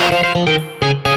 Música